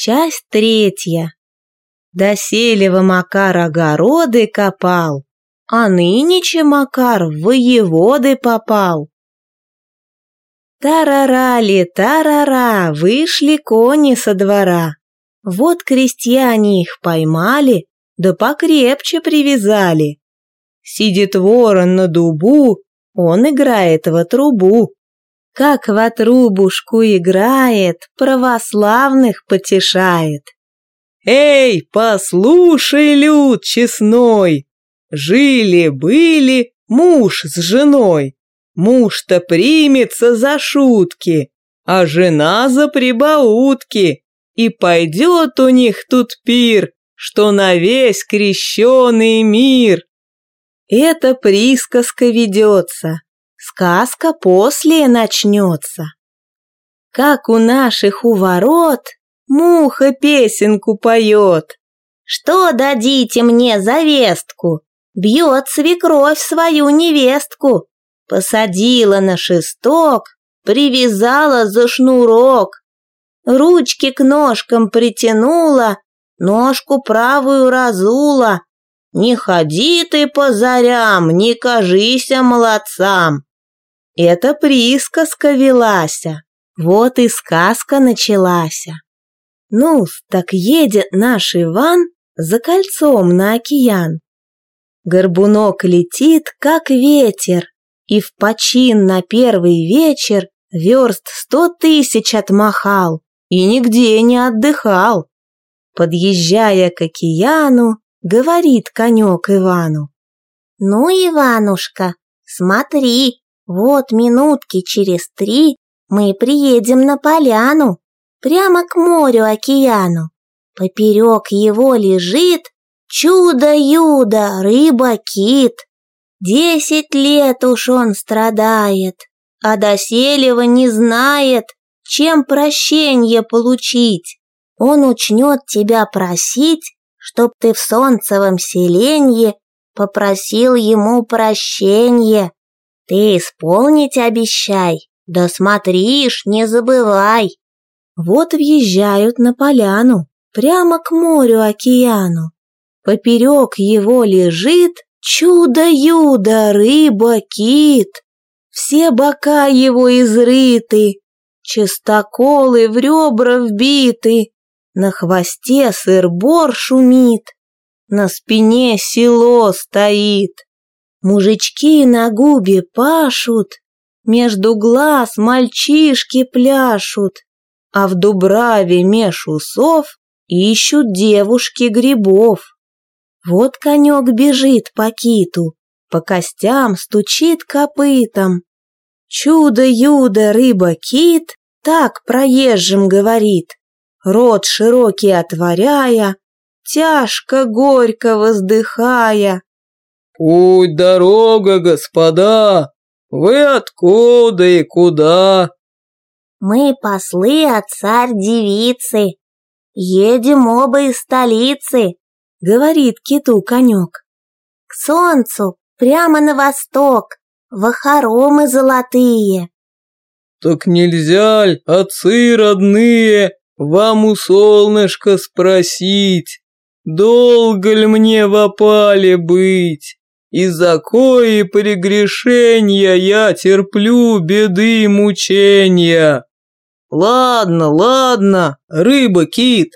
Часть третья. Доселева Макар огороды копал, а нынече Макар в воеводы попал. Тарарали, тарара, вышли кони со двора. Вот крестьяне их поймали, да покрепче привязали. Сидит ворон на дубу, он играет во трубу. Как во трубушку играет, православных потешает. Эй, послушай, люд честной, жили-были муж с женой. Муж-то примется за шутки, а жена за прибаутки, и пойдет у них тут пир, что на весь крещеный мир. Эта присказка ведется, сказка после начнется. Как у наших у ворот муха песенку поет. Что дадите мне за вестку? Бьет свекровь свою невестку. Посадила на шесток, привязала за шнурок. Ручки к ножкам притянула, ножку правую разула. Не ходи ты по зарям, не кажися молодцам. Это присказка велася, вот и сказка началася. Ну, так едет наш Иван за кольцом на океан. Горбунок летит, как ветер, и в почин на первый вечер верст сто тысяч отмахал и нигде не отдыхал. Подъезжая к океану, говорит конек Ивану. «Ну, Иванушка, смотри, вот минутки через три мы приедем на поляну, прямо к морю-океану. Поперек его лежит чудо-юдо, рыба-кит. Десять лет уж он страдает, а доселева не знает, чем прощение получить. Он учнет тебя просить, чтоб ты в солнцевом селенье попросил ему прощения. Ты исполнить обещай, да смотришь, не забывай. Вот въезжают на поляну, прямо к морю-океану. Поперек его лежит чудо-юдо, рыба-кит. Все бока его изрыты, чистоколы в ребра вбиты, на хвосте сыр-бор шумит, на спине село стоит. Мужички на губе пашут, между глаз мальчишки пляшут, а в дубраве меж усов ищут девушки грибов. Вот конек бежит по киту, по костям стучит копытом. Чудо-юдо рыба-кит так проезжим говорит, рот широкий отворяя, тяжко горько воздыхая. «Путь дорога, господа! Вы откуда и куда?» «Мы послы от царь-девицы, едем оба из столицы», — говорит киту конек. «К солнцу, прямо на восток, в хоромы золотые». «Так нельзя ль, отцы родные, вам у солнышка спросить, долго ли мне в опале быть?» И за кои прегрешения я терплю беды и мучения. Ладно, ладно, рыба-кит.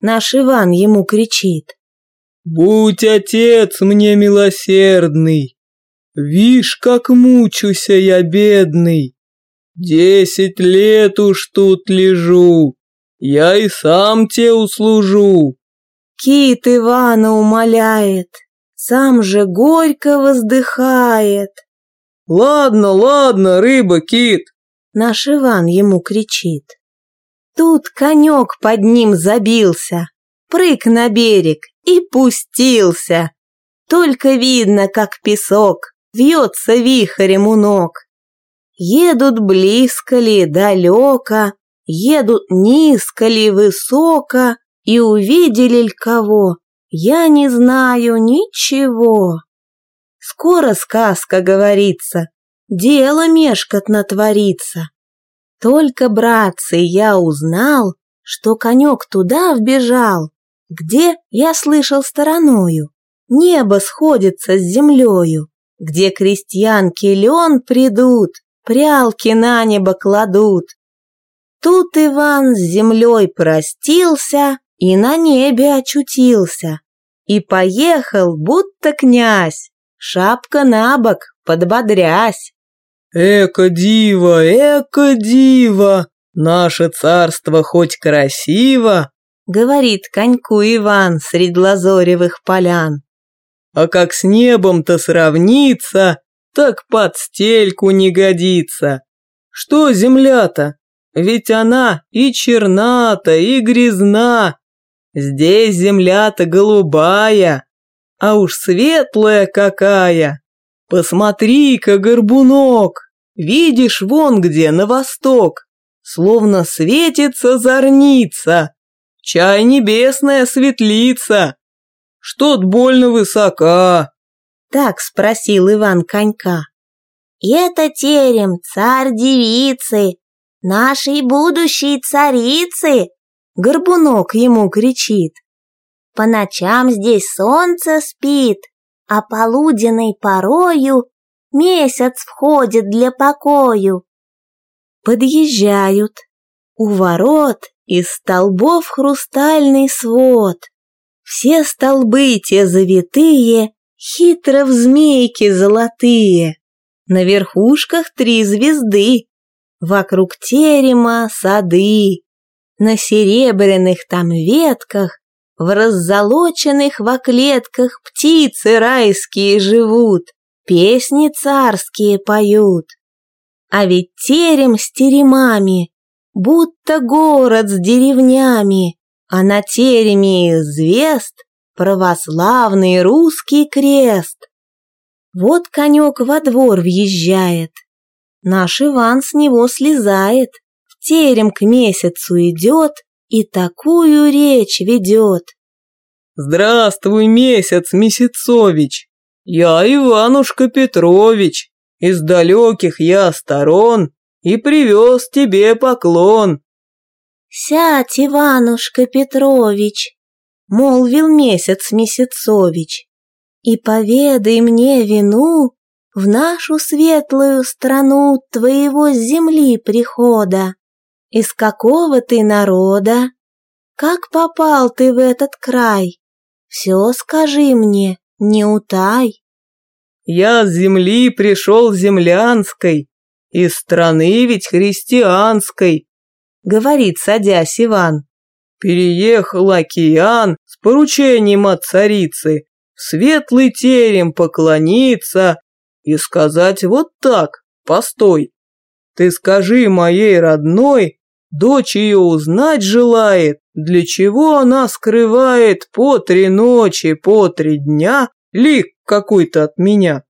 Наш Иван ему кричит. Будь отец мне милосердный. Вишь, как мучуся я, бедный. Десять лет уж тут лежу, я и сам те услужу. Кит Ивана умоляет, сам же горько воздыхает. «Ладно, ладно, рыба-кит!» Наш Иван ему кричит. Тут конек под ним забился, прыг на берег и пустился. Только видно, как песок вьется вихрем у ног. Едут близко ли, далеко, едут низко ли, высоко, и увидели ль кого, я не знаю ничего. Скоро сказка говорится, дело мешкотно творится. Только, братцы, я узнал, что конек туда вбежал, где, я слышал стороною, небо сходится с землею, где крестьянки лен придут, прялки на небо кладут. Тут Иван с землей простился и на небе очутился, и поехал, будто князь, шапка на бок, подбодрясь. «Эко диво, эко диво, наше царство хоть красиво, говорит коньку Иван средь лазоревых полян. А как с небом-то сравнится, так под стельку не годится. Что земля-то? Ведь она и черната, и грязна. Здесь земля-то голубая, а уж светлая какая. Посмотри-ка, горбунок, видишь вон где, на восток, словно светится зорница. Чай небесная светлица. Что-то больно высока. Так спросил Иван конька. Это терем царь-девицы, нашей будущей царицы, Горбунок ему кричит. По ночам здесь солнце спит, а полуденной порою месяц входит для покою. Подъезжают. У ворот из столбов хрустальный свод. Все столбы те завитые, хитро в змейке золотые. На верхушках три звезды, вокруг терема сады. На серебряных там ветках, в раззолоченных во клетках птицы райские живут, песни царские поют. А ведь терем с теремами будто город с деревнями, а на тереме звезд православный русский крест. Вот конек во двор въезжает, наш Иван с него слезает, в терем к месяцу идет и такую речь ведет. «Здравствуй, месяц Месяцович! Я Иванушка Петрович, из далеких я сторон и привез тебе поклон. Сядь, Иванушка Петрович, молвил месяц Месяцович, и поведай мне вину в нашу светлую страну твоего земли прихода. Из какого ты народа? Как попал ты в этот край? Все скажи мне, не утай. Я с земли пришел землянской, из страны ведь христианской, говорит, садясь Иван. Переехал океан с поручением от царицы, в светлый терем поклониться и сказать вот так, постой. Ты скажи моей родной, дочь ее узнать желает, для чего она скрывает по три ночи, по три дня лик какой-то от меня.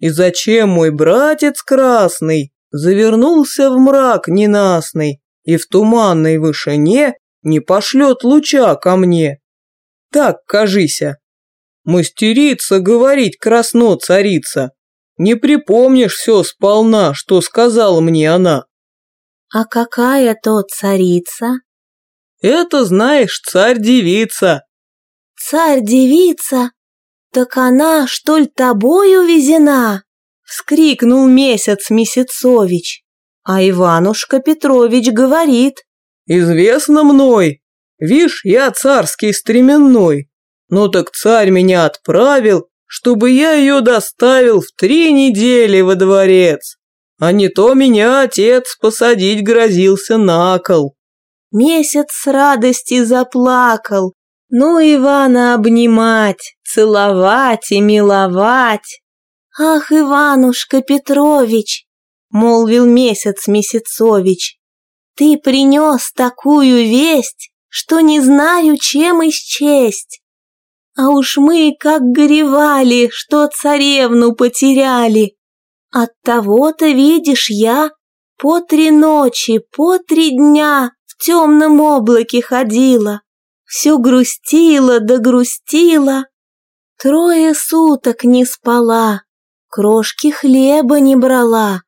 И зачем мой братец красный завернулся в мрак ненастный и в туманной вышине не пошлет луча ко мне. Так, кажися, мастерица говорить красно царица, не припомнишь все сполна, что сказала мне она. А какая то царица? Это, знаешь, царь-девица. Царь-девица? Так она, что ли, тобою везена? Вскрикнул месяц Месяцович. А Иванушка Петрович говорит. Известно мной. Вишь, я царский стременной. Ну так царь меня отправил, чтобы я ее доставил в три недели во дворец. А не то меня отец посадить грозился на кол. Месяц с радости заплакал. Ну, Ивана обнимать, целовать и миловать. «Ах, Иванушка Петрович!» — молвил месяц Месяцович. «Ты принес такую весть, что не знаю, чем исчесть. А уж мы как горевали, что царевну потеряли. От того-то, видишь, я по три ночи, по три дня в темном облаке ходила, все грустила да грустила, трое суток не спала, крошки хлеба не брала.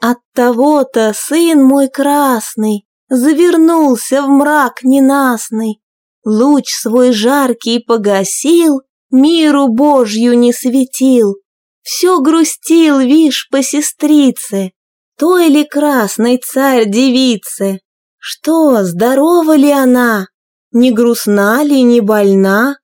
От того-то сын мой красный завернулся в мрак ненастный, луч свой жаркий погасил, миру Божью не светил, все грустил, вишь, по сестрице, той ли красной царь-девице. Что, здорова ли она? Не грустна ли, не больна?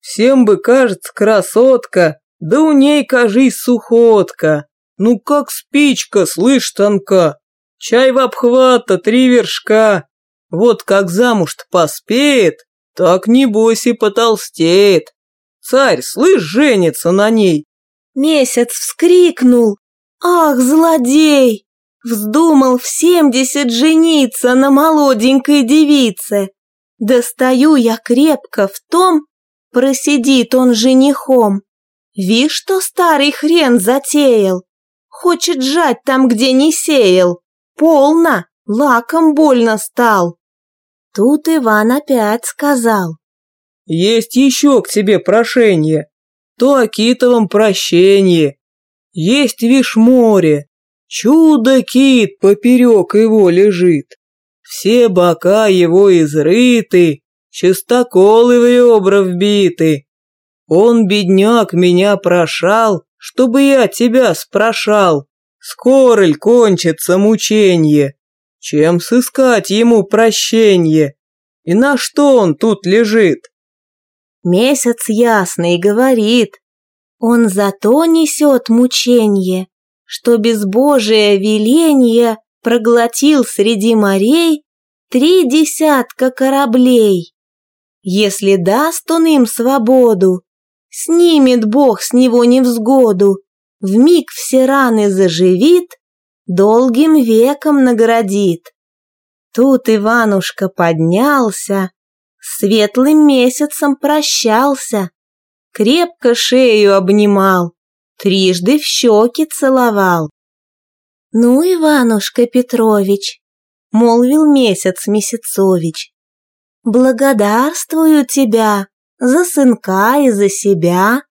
Всем бы кажется красотка, да у ней, кажись, сухотка. Ну как спичка, слышь, тонка. Чай в обхвата, три вершка. Вот как замуж-то поспеет, так небось и потолстеет. Царь, слышь, женится на ней. Месяц вскрикнул. Ах, злодей! Вздумал в семьдесят жениться на молоденькой девице. Достаю я крепко в том, просидит он женихом. Вишь, что старый хрен затеял. Хочет жать там, где не сеял. Полно, лаком больно стал. Тут Иван опять сказал. Есть еще к тебе прошение. То о китовом прощении. Есть вишь море. Чудо-кит поперек его лежит. Все бока его изрыты, чистоколы в ребра вбиты. Он, бедняк, меня прошал, чтобы я тебя спрашал. Скоро ль кончится мученье? Чем сыскать ему прощенье? И на что он тут лежит? Месяц ясный говорит, он зато несет мученье, что безбожие веленье проглотил среди морей три десятка кораблей. Если даст он им свободу, снимет Бог с него невзгоду, вмиг все раны заживит, долгим веком наградит. Тут Иванушка поднялся, светлым месяцем прощался, крепко шею обнимал, трижды в щеки целовал. «Ну, Иванушка Петрович», — молвил месяц Месяцович, — «благодарствую тебя за сынка и за себя.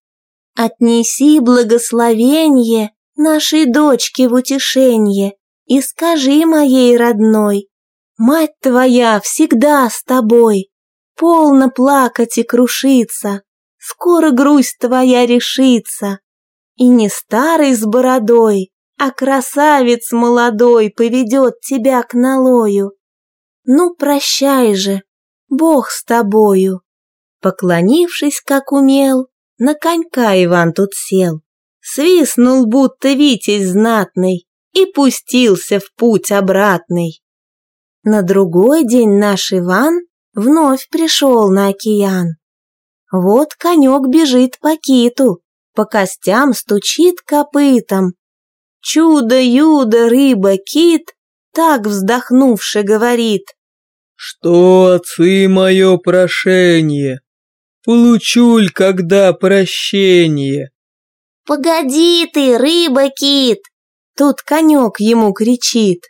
Отнеси благословение нашей дочке в утешение и скажи моей родной, мать твоя всегда с тобой, полно плакать и крушиться, скоро грусть твоя решится. И не старый с бородой, а красавец молодой поведет тебя к налою. Ну, прощай же, Бог с тобою. Поклонившись, как умел, на конька Иван тут сел, свистнул, будто витязь знатный, и пустился в путь обратный. На другой день наш Иван вновь пришел на океан. Вот конек бежит по киту, по костям стучит копытом. Чудо-юдо, рыба-кит, так вздохнувши говорит. Что, отцы, мое прошение? Получу ль когда прощение? Погоди ты, рыба-кит! Тут конек ему кричит.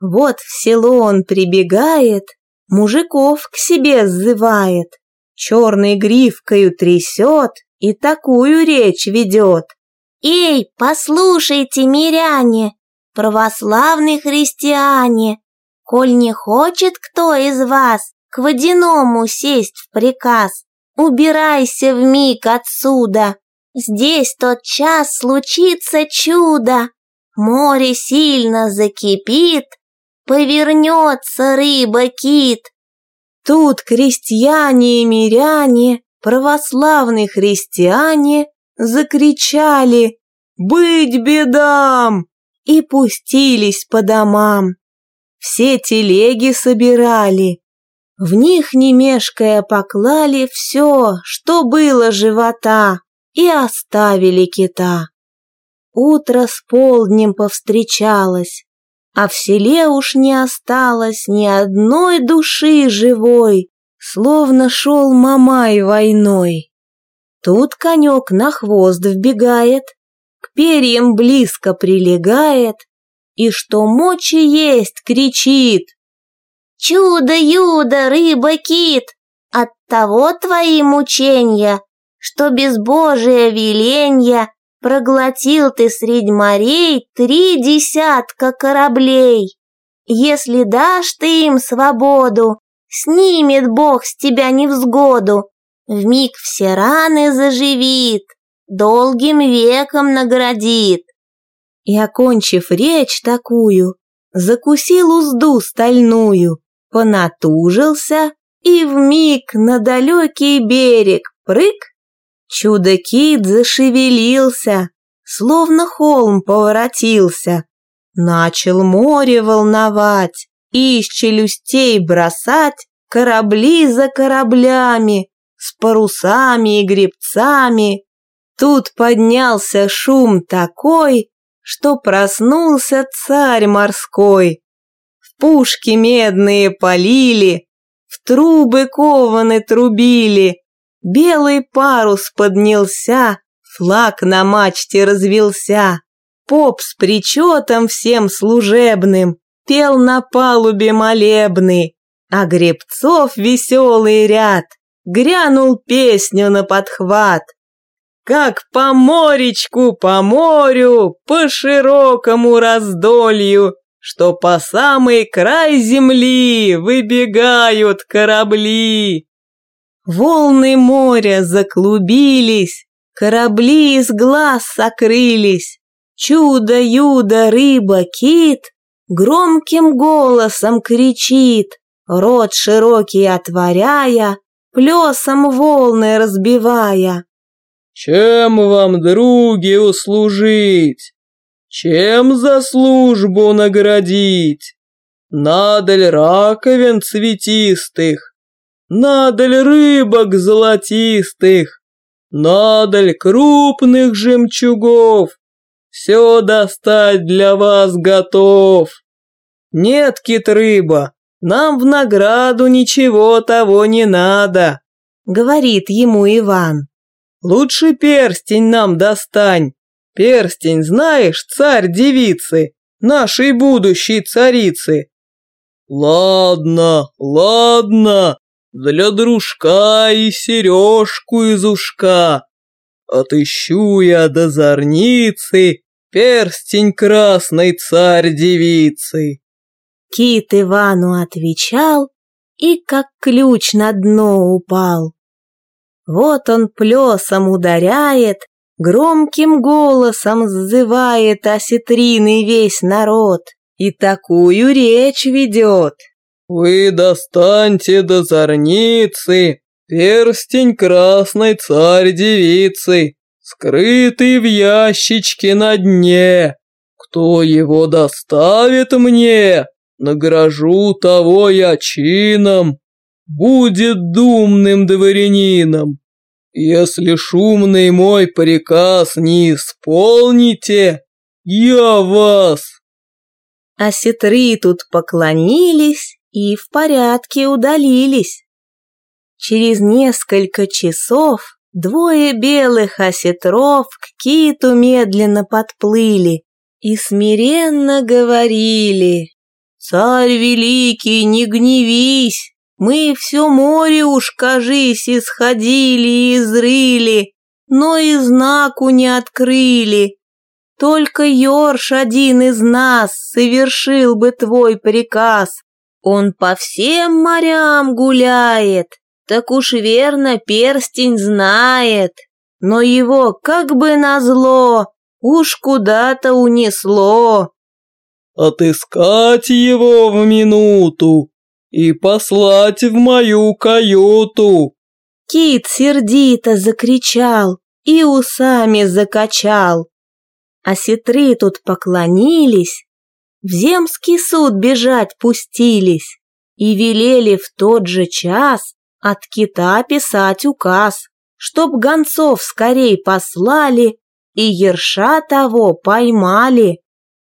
Вот в село он прибегает, мужиков к себе сзывает черной гривкою трясет и такую речь ведет. «Эй, послушайте, миряне, православные христиане, коль не хочет кто из вас к водяному сесть в приказ, убирайся в миг отсюда, здесь тот час случится чудо, море сильно закипит, повернется рыба-кит, Тут крестьяне и миряне, православные христиане, закричали «Быть бедам!» и пустились по домам. Все телеги собирали, в них, не мешкая, поклали все, что было живота, и оставили кита. Утро с полднем повстречалось, а в селе уж не осталось ни одной души живой, словно шел Мамай войной. Тут конек на хвост вбегает, к перьям близко прилегает, и что мочи есть, кричит. «Чудо-юдо, рыба-кит, оттого твои мучения, что без Божия веленья Проглотил ты средь морей три десятка кораблей. Если дашь ты им свободу, Снимет Бог с тебя невзгоду, Вмиг все раны заживит, Долгим веком наградит. И, окончив речь такую, Закусил узду стальную, Понатужился и вмиг на далекий берег прыг. Чудо-кит зашевелился, Словно холм поворотился, Начал море волновать и из челюстей бросать корабли за кораблями, с парусами и гребцами. Тут поднялся шум такой, что проснулся царь морской. В пушки медные полили, в трубы кованы трубили, белый парус поднялся, флаг на мачте развелся. Поп с причетом всем служебным пел на палубе молебный, а гребцов веселый ряд грянул песню на подхват. Как по моречку, по морю, по широкому раздолью, что по самый край земли выбегают корабли. Волны моря заклубились, корабли из глаз сокрылись, Чудо-юдо, рыба, кит громким голосом кричит, рот широкий отворяя, плесом волны разбивая. «Чем вам, други, услужить? Чем за службу наградить? Надо ли раковин цветистых? Надо ли рыбок золотистых? Надо ли крупных жемчугов? Все достать для вас готов. Нет, кит-рыба, нам в награду ничего того не надо, говорит ему Иван. Лучше перстень нам достань. Перстень, знаешь, царь девицы, нашей будущей царицы. Ладно, ладно, для дружка и сережку из ушка. Отыщу я до зорницы перстень красной царь-девицы. Кит Ивану отвечал и как ключ на дно упал. Вот он плесом ударяет, громким голосом сзывает осетрины весь народ и такую речь ведет. «Вы достаньте до зорницы перстень красной царь-девицы, скрытый в ящичке на дне. Кто его доставит мне, награжу того я чином, будет думным дворянином. Если шумный мой приказ не исполните, я вас. А сетры тут поклонились и в порядке удалились. Через несколько часов Двое белых осетров к киту медленно подплыли и смиренно говорили. «Царь великий, не гневись, мы все море уж, кажись, исходили и изрыли, но и знаку не открыли. Только Йорш один из нас совершил бы твой приказ. Он по всем морям гуляет, так уж верно перстень знает, но его, как бы назло, уж куда-то унесло. Отыскать его в минуту и послать в мою каюту. Кит сердито закричал и усами закачал. А сетры тут поклонились, в земский суд бежать пустились и велели в тот же час от кита писать указ, чтоб гонцов скорей послали и ерша того поймали.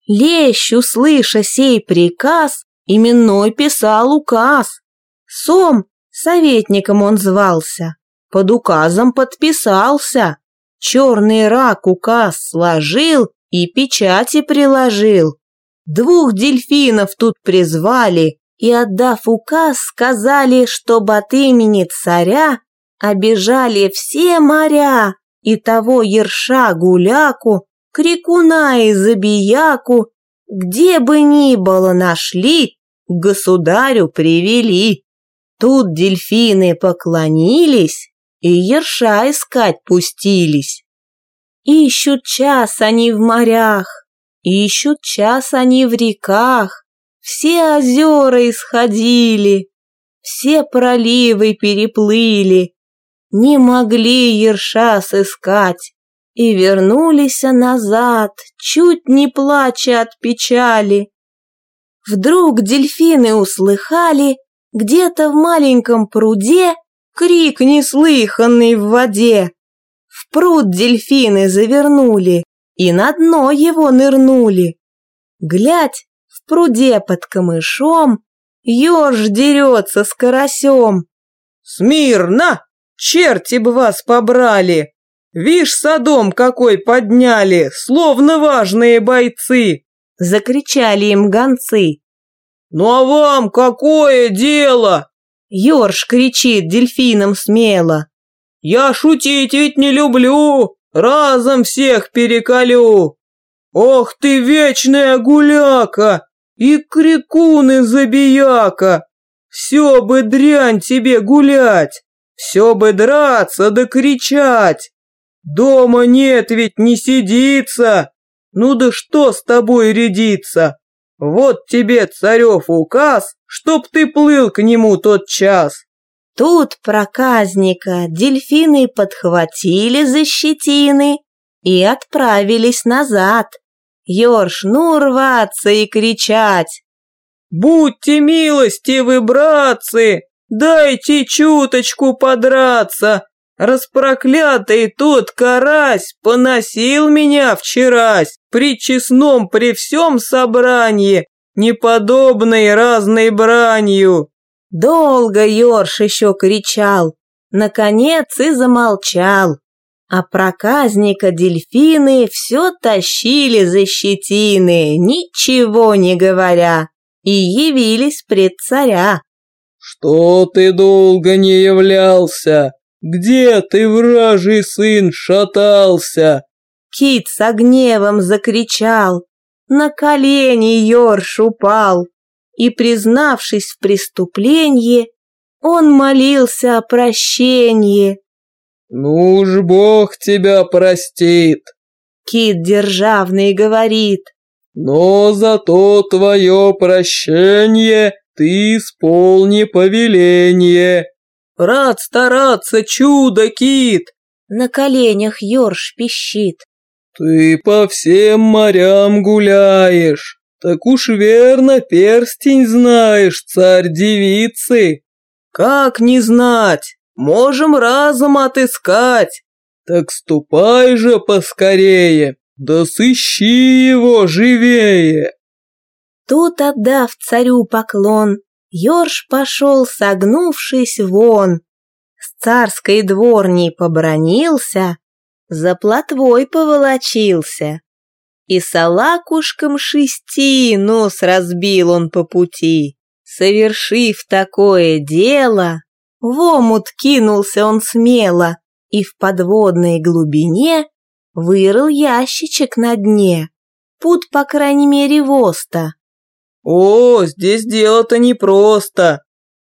Лещ, услыша сей приказ, именной писал указ. Сом, советником он звался, под указом подписался. Черный рак указ сложил и печати приложил. Двух дельфинов тут призвали, и, отдав указ, сказали, чтобы от имени царя обижали все моря и того ерша гуляку, крикуна и забияку, где бы ни было нашли, к государю привели. Тут дельфины поклонились и ерша искать пустились. Ищут час они в морях, ищут час они в реках, все озера исходили, все проливы переплыли, не могли ерша сыскать. И вернулись назад, чуть не плача от печали. Вдруг дельфины услыхали где-то в маленьком пруде крик неслыханный в воде. В пруд дельфины завернули и на дно его нырнули. Глядь, в пруде под камышом Ёж дерется с карасем. «Смирно! Черти бы вас побрали! Вишь, садом какой подняли, словно важные бойцы!» Закричали им гонцы. «Ну а вам какое дело?» Ёрш кричит дельфином смело. «Я шутить ведь не люблю, разом всех переколю! Ох ты вечная гуляка, и крикун и забияка! Все бы дрянь тебе гулять, все бы драться да кричать! Дома нет ведь не сидится! Ну да что с тобой рядиться? Вот тебе царев указ, чтоб ты плыл к нему тот час. Тут проказника дельфины подхватили за щетины и отправились назад. Ёрш, ну рваться и кричать. «Будьте милостивы, братцы, дайте чуточку подраться, Распроклятый тот карась поносил меня вчерась при честном при всем собрании, неподобной разной бранью. Долго Ёрш еще кричал, наконец и замолчал. А проказника дельфины все тащили за щетины, ничего не говоря, и явились пред царя. «Что ты долго не являлся? Где ты, вражий сын, шатался?» Кит с гневом закричал, на колени Йорш упал, и, признавшись в преступлении, он молился о прощении. «Ну уж Бог тебя простит!» Кит державный говорит. «Но зато твое прощение ты исполни повеление!» «Рад стараться, чудо, Кит!» На коленях Ёрш пищит. «Ты по всем морям гуляешь, так уж верно перстень знаешь, царь-девицы!» «Как не знать? Можем разом отыскать!» «Так ступай же поскорее, да сыщи его живее!» Тут, отдав царю поклон, Ёрш пошел, согнувшись вон. С царской дворней побронился, за плотвой поволочился. И салакушком шести нос разбил он по пути. Совершив такое дело, в омут кинулся он смело и в подводной глубине вырыл ящичек на дне, путь, по крайней мере, воста. «О, здесь дело-то непросто!»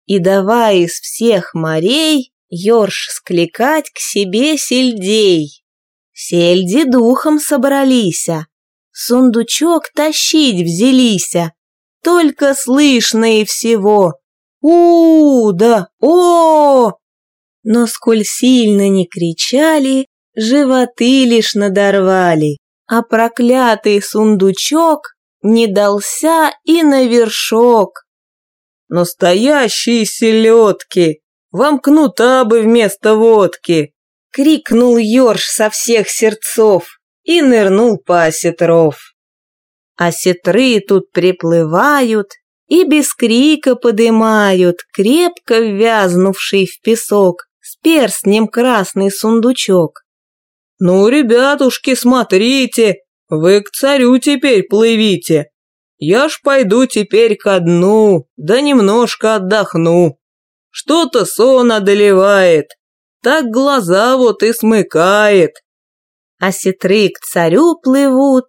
И давай из всех морей Ёрш скликать к себе сельдей. Сельди духом собралися, сундучок тащить взялися, только слышно и всего у, да о, Но сколь сильно не кричали, животы лишь надорвали, а проклятый сундучок не дался и на вершок. «Настоящие селедки! Вам кнута бы вместо водки!» Крикнул Ёрш со всех сердцов и нырнул по осетров. Осетры тут приплывают и без крика подымают крепко ввязнувший в песок с перстнем красный сундучок. «Ну, ребятушки, смотрите, вы к царю теперь плывите. Я ж пойду теперь ко дну, да немножко отдохну. Что-то сон одолевает, так глаза вот и смыкает. А сетры к царю плывут,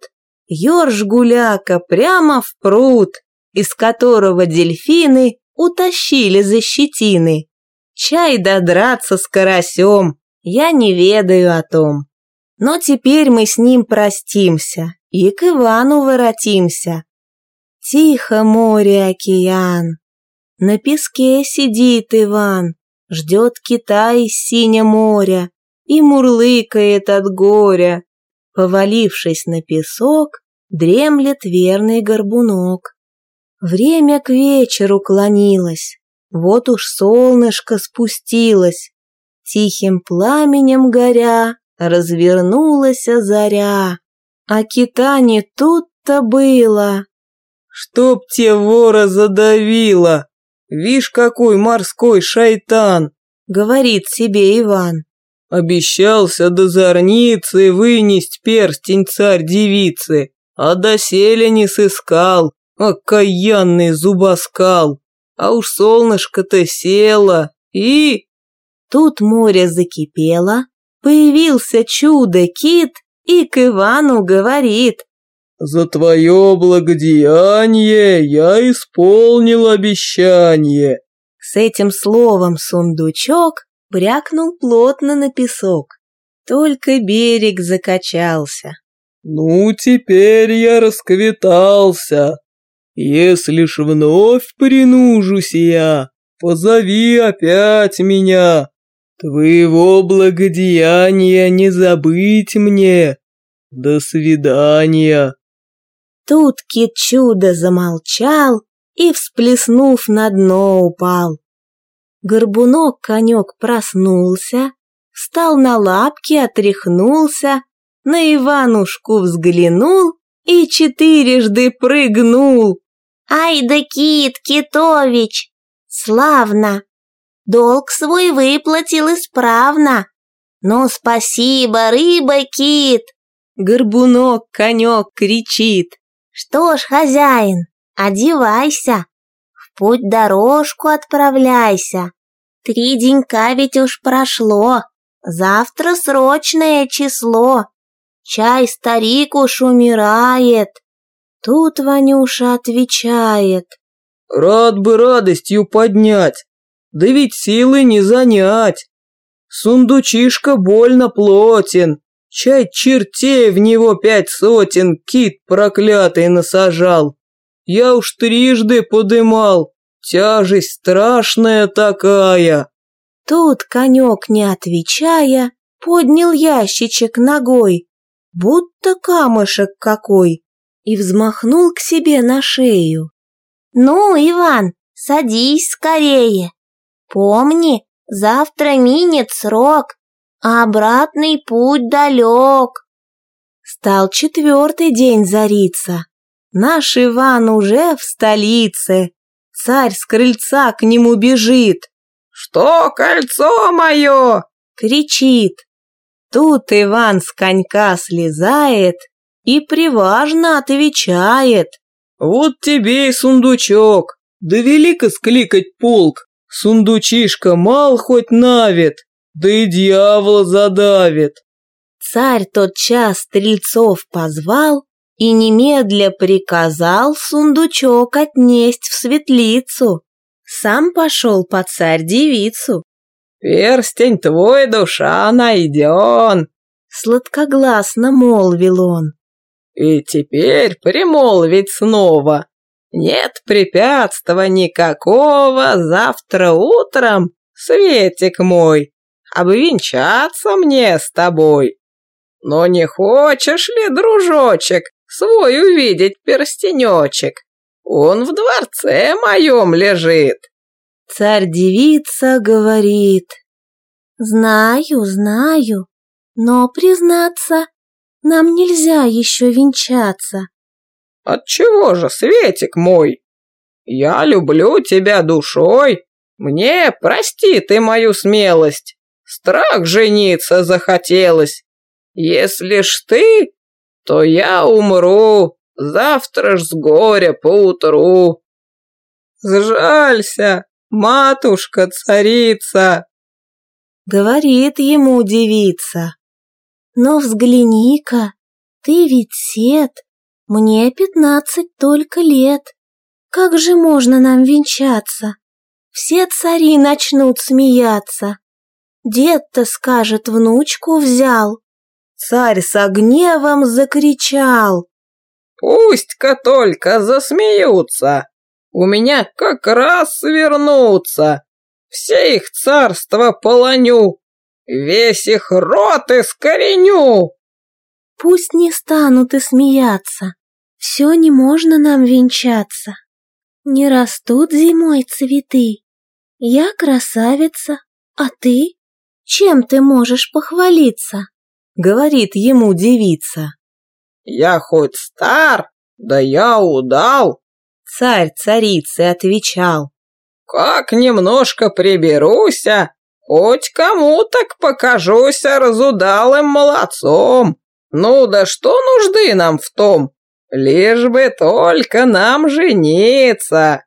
Ёрш-гуляка прямо в пруд, из которого дельфины утащили за щетины. Чай додраться с карасем, я не ведаю о том. Но теперь мы с ним простимся и к Ивану воротимся. Тихо море-океан, на песке сидит Иван, ждет Китай из синя моря и мурлыкает от горя. Повалившись на песок, дремлет верный горбунок. Время к вечеру клонилось, вот уж солнышко спустилось, Тихим пламенем горя развернулась заря, А кита не тут-то было. «Чтоб те вора задавило! Вишь, какой морской шайтан!» — говорит себе Иван. Обещался до зорницы вынесть перстень царь-девицы, а доселе не сыскал, окаянный зубоскал. А уж солнышко-то село, и... Тут море закипело, появился чудо-кит и к Ивану говорит. «За твое благодеяние я исполнил обещание». С этим словом сундучок брякнул плотно на песок. Только берег закачался. «Ну, теперь я расквитался. Если ж вновь принужусь я, позови опять меня. Твоего благодеяния не забыть мне. До свидания. Тут кит чудо замолчал и, всплеснув на дно, упал. Горбунок-конек проснулся, встал на лапки, отряхнулся, на Иванушку взглянул и четырежды прыгнул. «Ай да кит, Китович! Славно! Долг свой выплатил исправно! Ну, спасибо, рыба-кит!» Горбунок-конек кричит. «Что ж, хозяин, одевайся, путь дорожку отправляйся. Три денька ведь уж прошло, завтра срочное число. Чай старик уж умирает». Тут Ванюша отвечает. «Рад бы радостью поднять, да ведь силы не занять. Сундучишка больно плотен, чай чертей в него пять сотен кит проклятый насажал. Я уж трижды подымал, тяжесть страшная такая». Тут конек, не отвечая, поднял ящичек ногой, будто камышек какой и взмахнул к себе на шею. «Ну, Иван, садись скорее. Помни, завтра минет срок, а обратный путь далек». Стал четвертый день зариться. Наш Иван уже в столице. Царь с крыльца к нему бежит. «Что кольцо мое?» — кричит. Тут Иван с конька слезает и приважно отвечает. «Вот тебе и сундучок, да велико скликать полк, сундучишка мал хоть навет, да и дьявола задавит». Царь тот час стрельцов позвал и немедля приказал сундучок отнесть в светлицу. Сам пошел по царь-девицу. «Перстень твой душа найден», — сладкогласно молвил он. И теперь примолвить снова. Нет препятства никакого завтра утром, Светик мой, обвенчаться мне с тобой. Но не хочешь ли, дружочек, свой увидеть перстенечек? Он в дворце моем лежит. Царь-девица говорит, знаю, знаю, но, признаться, нам нельзя еще венчаться. Отчего же, Светик мой? Я люблю тебя душой. Мне прости ты мою смелость. Страх жениться захотелось. Если ж ты, то я умру. Завтра ж с горя поутру. Сжалься, матушка-царица. Говорит ему девица. Но взгляни-ка, ты ведь сед, Мне пятнадцать только лет. Как же можно нам венчаться? Все цари начнут смеяться. Дед-то, скажет, внучку взял. Царь с гневом закричал. Пусть-ка только засмеются. У меня как раз свернутся. Все их царство полоню. Весь их рот искореню. Пусть не станут и смеяться. Все не можно нам венчаться. Не растут зимой цветы. Я красавица, а ты? Чем ты можешь похвалиться? Говорит ему девица. Я хоть стар, да я удал. Царь царице отвечал. Как немножко приберуся, хоть кому так покажуся разудалым молодцом. Ну да что нужды нам в том, лишь бы только нам жениться.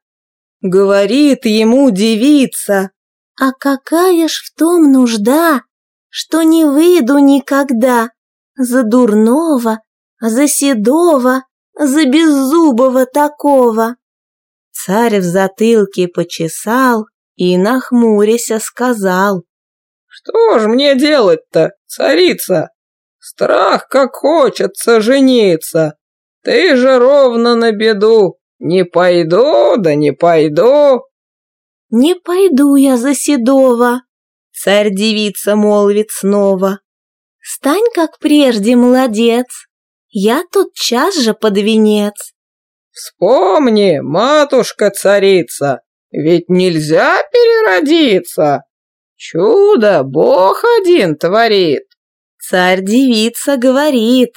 Говорит ему девица. А какая ж в том нужда, что не выйду никогда за дурного за седого, за беззубого такого. Царь в затылке почесал и, нахмурясь, сказал. Что ж мне делать-то, царица? Страх, как хочется жениться. Ты же ровно на беду. Не пойду, да не пойду. Не пойду я за седого, царь-девица молвит снова. Стань, как прежде, молодец, я тут час же под венец. Вспомни, матушка-царица, ведь нельзя переродиться. Чудо Бог один творит. Царь-девица говорит,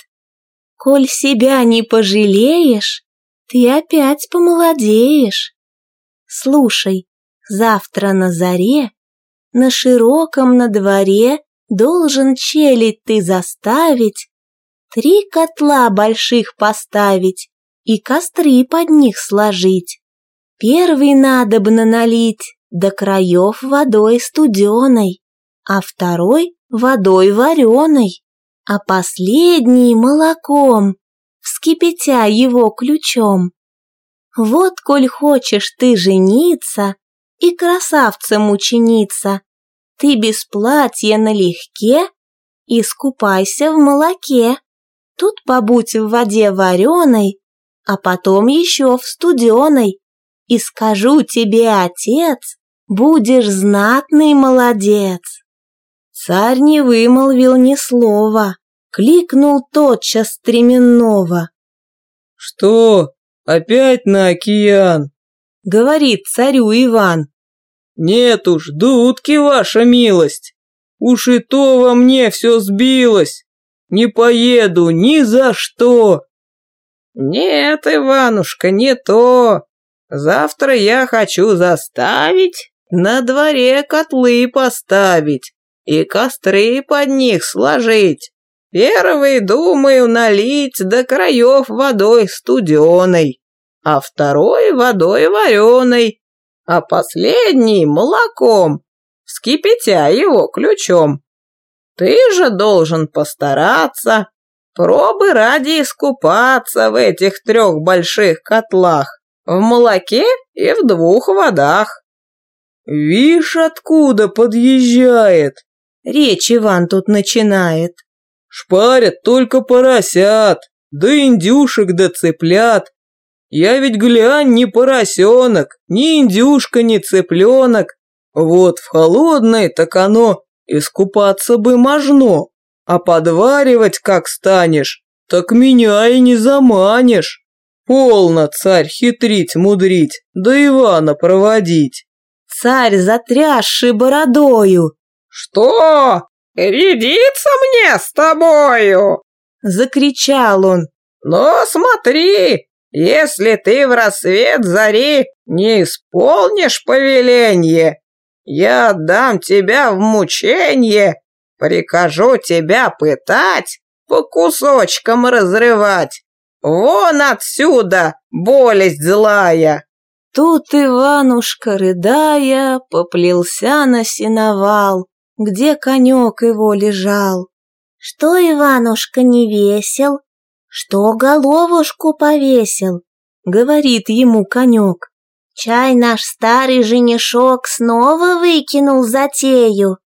коль себя не пожалеешь, ты опять помолодеешь. Слушай, завтра на заре, на широком на дворе должен челядь ты заставить Три котла больших поставить и костры под них сложить. Первый надобно налить до краев водой студеной, а второй водой вареной, а последний молоком, вскипятя его ключом. Вот, коль хочешь ты жениться и красавцем учениться, ты без платья налегке искупайся в молоке. Тут побудь в воде вареной, а потом еще в студеной. И скажу тебе, отец, будешь знатный молодец. Царь не вымолвил ни слова, кликнул тотчас стременного. «Что, опять на океан?» — говорит царю Иван. «Нет уж, дудки, ваша милость, уж и то во мне все сбилось». Не поеду ни за что!» «Нет, Иванушка, не то. Завтра я хочу заставить на дворе котлы поставить и костры под них сложить. Первый думаю налить до краев водой студеной, а второй водой вареной, а последний молоком, вскипятя его ключом. Ты же должен постараться, пробы ради искупаться в этих трех больших котлах, в молоке и в двух водах. Вишь, откуда подъезжает. Речь Иван тут начинает. Шпарят только поросят, да индюшек да цыплят. Я ведь, глянь, не поросенок, ни индюшка, ни цыпленок. Вот в холодной так оно Искупаться бы можно, а подваривать как станешь, так меня и не заманишь. Полно, царь, хитрить, мудрить, да Ивана проводить. Царь, затрясший бородою. Что? Рядиться мне с тобою? Закричал он. Но смотри, если ты в рассвет зари не исполнишь повеление, я отдам тебя в мучение, прикажу тебя пытать, по кусочкам разрывать. Вон отсюда, болесть злая!» Тут Иванушка, рыдая, поплелся на сеновал, где конек его лежал. «Что, Иванушка, не весел?» Что головушку повесил? Говорит ему конек. Чай наш старый женишок снова выкинул затею.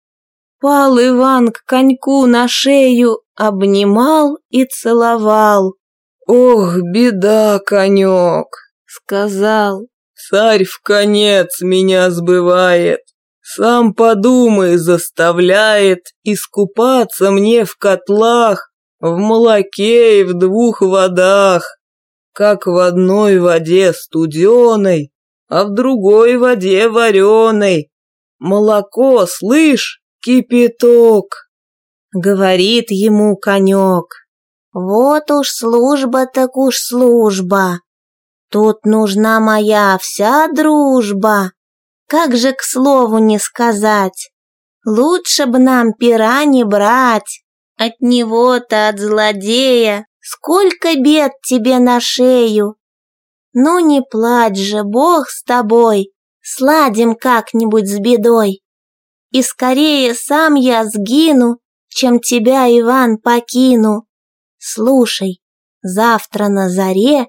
Пал Иван к коньку на шею, обнимал и целовал. «Ох, беда, конек!» — сказал. «Царь в конец меня сбывает, сам подумай заставляет искупаться мне в котлах, в молоке и в двух водах, как в одной воде студеной, а в другой воде вареной. Молоко, слышь, кипяток!» Говорит ему конек. «Вот уж служба так уж служба. Тут нужна моя вся дружба. Как же к слову не сказать. Лучше б нам пера не брать. От него-то, от злодея, сколько бед тебе на шею. Ну не плачь же, Бог с тобой, сладим как-нибудь с бедой. И скорее сам я сгину, чем тебя, Иван, покину. Слушай, завтра на заре,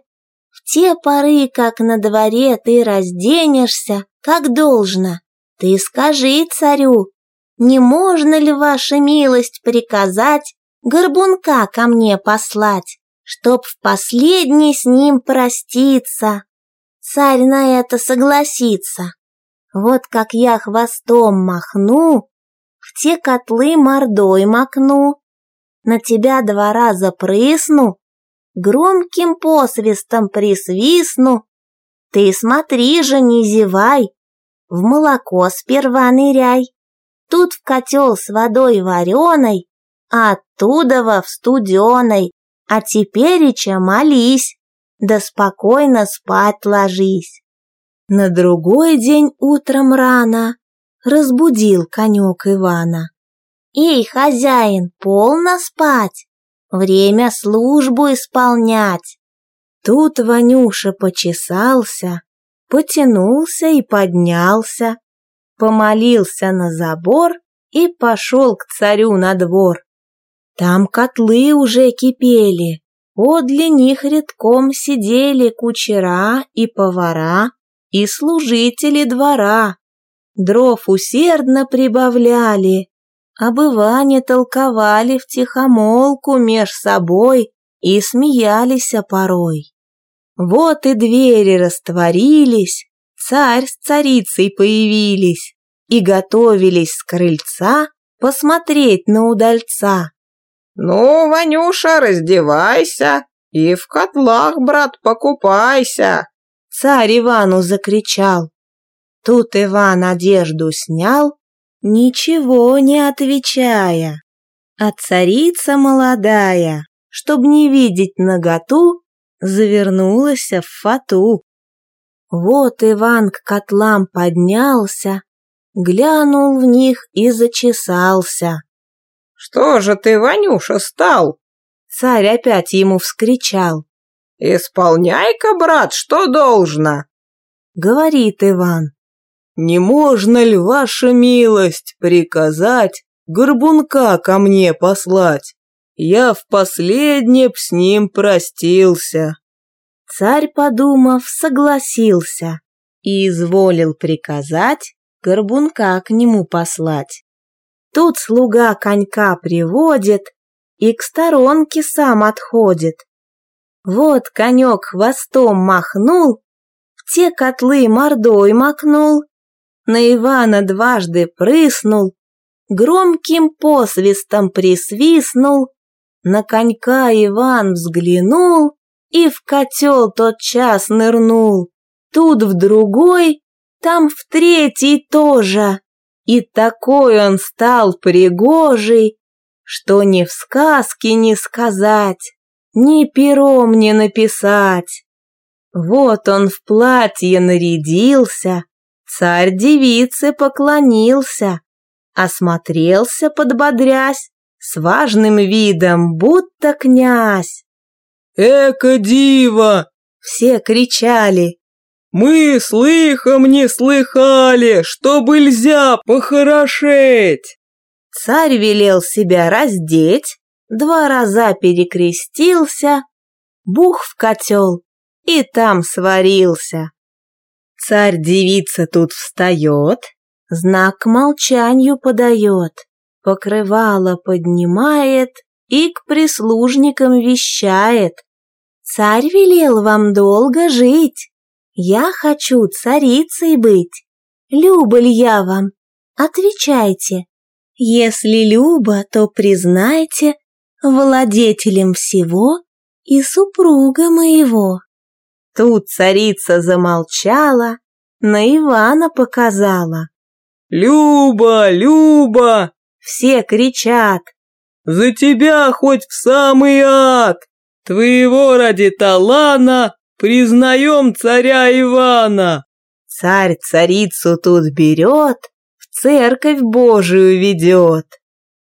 в те поры, как на дворе ты разденешься, как должно, ты скажи царю, не можно ли ваша милость приказать горбунка ко мне послать, чтоб в последний с ним проститься? Царь на это согласится. Вот как я хвостом махну, в те котлы мордой макну, на тебя два раза прысну, громким посвистом присвистну. Ты смотри же, не зевай, в молоко сперва ныряй. Тут в котел с водой вареной, а оттуда во в студеной. А тепереча молись, да спокойно спать ложись. На другой день утром рано разбудил конек Ивана. «Эй, хозяин, полно спать, время службу исполнять!» Тут Ванюша почесался, потянулся и поднялся, помолился на забор и пошел к царю на двор. Там котлы уже кипели, подле них редком сидели кучера и повара, и служители двора. Дров усердно прибавляли, об Иване толковали втихомолку меж собой и смеялись порой. Вот и двери растворились, царь с царицей появились и готовились с крыльца посмотреть на удальца. «Ну, Ванюша, раздевайся и в котлах, брат, покупайся!» Царь Ивану закричал. Тут Иван одежду снял, ничего не отвечая. А царица молодая, чтоб не видеть наготу, завернулась в фату. Вот Иван к котлам поднялся, глянул в них и зачесался. «Что же ты, Ванюша, стал?» Царь опять ему вскричал. «Исполняй-ка, брат, что должно!» Говорит Иван. «Не можно ли, ваша милость, приказать горбунка ко мне послать? Я в последнее б с ним простился». Царь, подумав, согласился и изволил приказать горбунка к нему послать. Тут слуга конька приводит и к сторонке сам отходит. Вот конек хвостом махнул, в те котлы мордой макнул, на Ивана дважды прыснул, громким посвистом присвистнул, на конька Иван взглянул и в котел тот час нырнул. Тут в другой, там в третий тоже. И такой он стал пригожий, что ни в сказке не сказать, ни пером не написать. Вот он в платье нарядился, царь девице поклонился, осмотрелся, подбодрясь, с важным видом, будто князь. «Эка дива!» — все кричали. Мы слыхом не слыхали, что нельзя похорошеть. Царь велел себя раздеть, два раза перекрестился, бух в котел, и там сварился. Царь-девица тут встает, знак молчанию подает, покрывало поднимает и к прислужникам вещает. Царь велел вам долго жить, я хочу царицей быть. Люба ли я вам? Отвечайте. Если Люба, то признайте владетелем всего и супруга моего. Тут царица замолчала, на Ивана показала. «Люба, Люба!» Все кричат. «За тебя хоть в самый ад! Твоего ради Талана признаем царя Ивана!» Царь царицу тут берет, в церковь Божию ведет.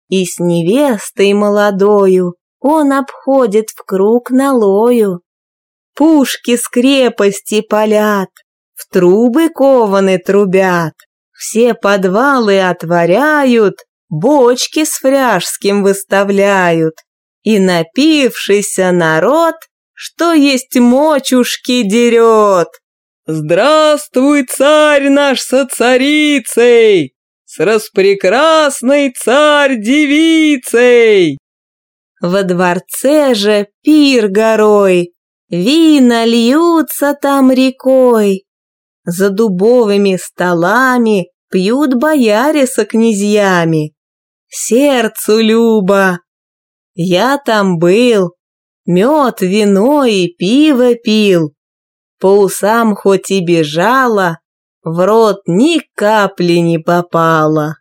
И с невестой молодою он обходит в круг налою. Пушки с крепости палят, в трубы кованы трубят, все подвалы отворяют, бочки с фряжским выставляют, и напившийся народ, что есть мочушки дерет. «Здравствуй, царь наш со царицей! С распрекрасной царь-девицей!» Во дворце же пир горой, Вина льются там рекой. За дубовыми столами Пьют бояре со князьями. Сердцу любо. Я там был, Мед, вино и пиво пил. По усам хоть и бежала, В рот ни капли не попало.